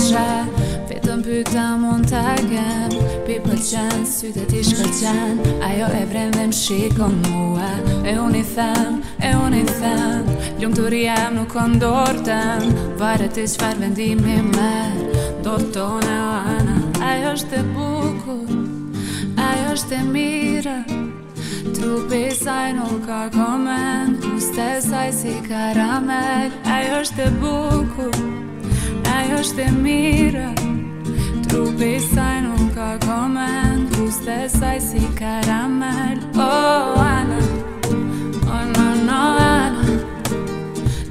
shë Vetëm pyta mund të gëm Pi për qënë, sytë t'i shkër qënë Ajo e vrem dhe më shikon mua E unë i them, e unë i them Ljumë të rjem nuk këndor tëm Vare t'i shfar vendimi merë Do tonë e anë Ajo është e bukur Ajo është e mirë Trupi saj nuk ka komen Kuste saj si karamel Ajo është e bukur është e mirë Trupi saj nuk ka komen Guste saj si karamel Oh, Ana Oh, no, no, Ana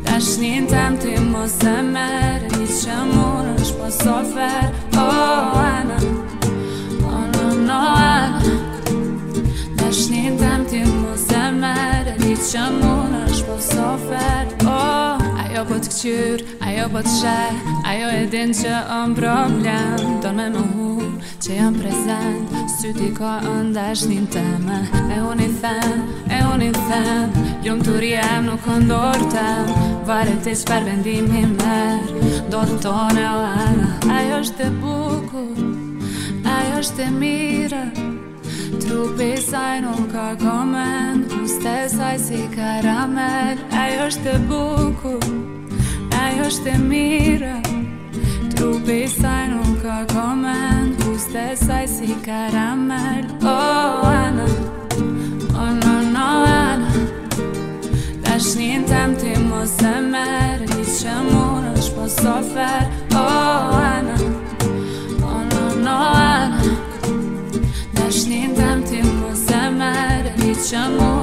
Dash një në temë ty mos e merë Një që mund është po sofer Oh, Ana Oh, no, no, Ana Dash një në temë ty mos e merë Një që mund është po sofer këqyr Ajo po të shaj Ajo e din që om problem Don me më hu Që jam prezent Sy ti ka ndash një teme E unë i them E unë i them Jumë të rjem nuk këndor tem Vare të shper vendim i mer Do të tonë e lana Ajo është të bukur Ajo është të mirë Trupi saj nuk ka komen Kuste saj si karamel Ajo është të bukur saj është e mirë Trupi saj nuk ka komen Kuste saj si karamel Oh, Ana Oh, no, no, Ana Dashnin tem ti mo se mer Një që mun është po sofer Oh, Ana Oh, no, no, Ana Dashnin tem ti mo se mer Një që mun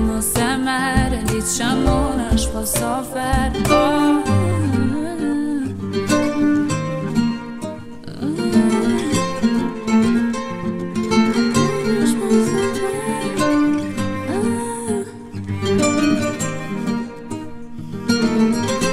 samara Ditë shamonash po posso oh. thank you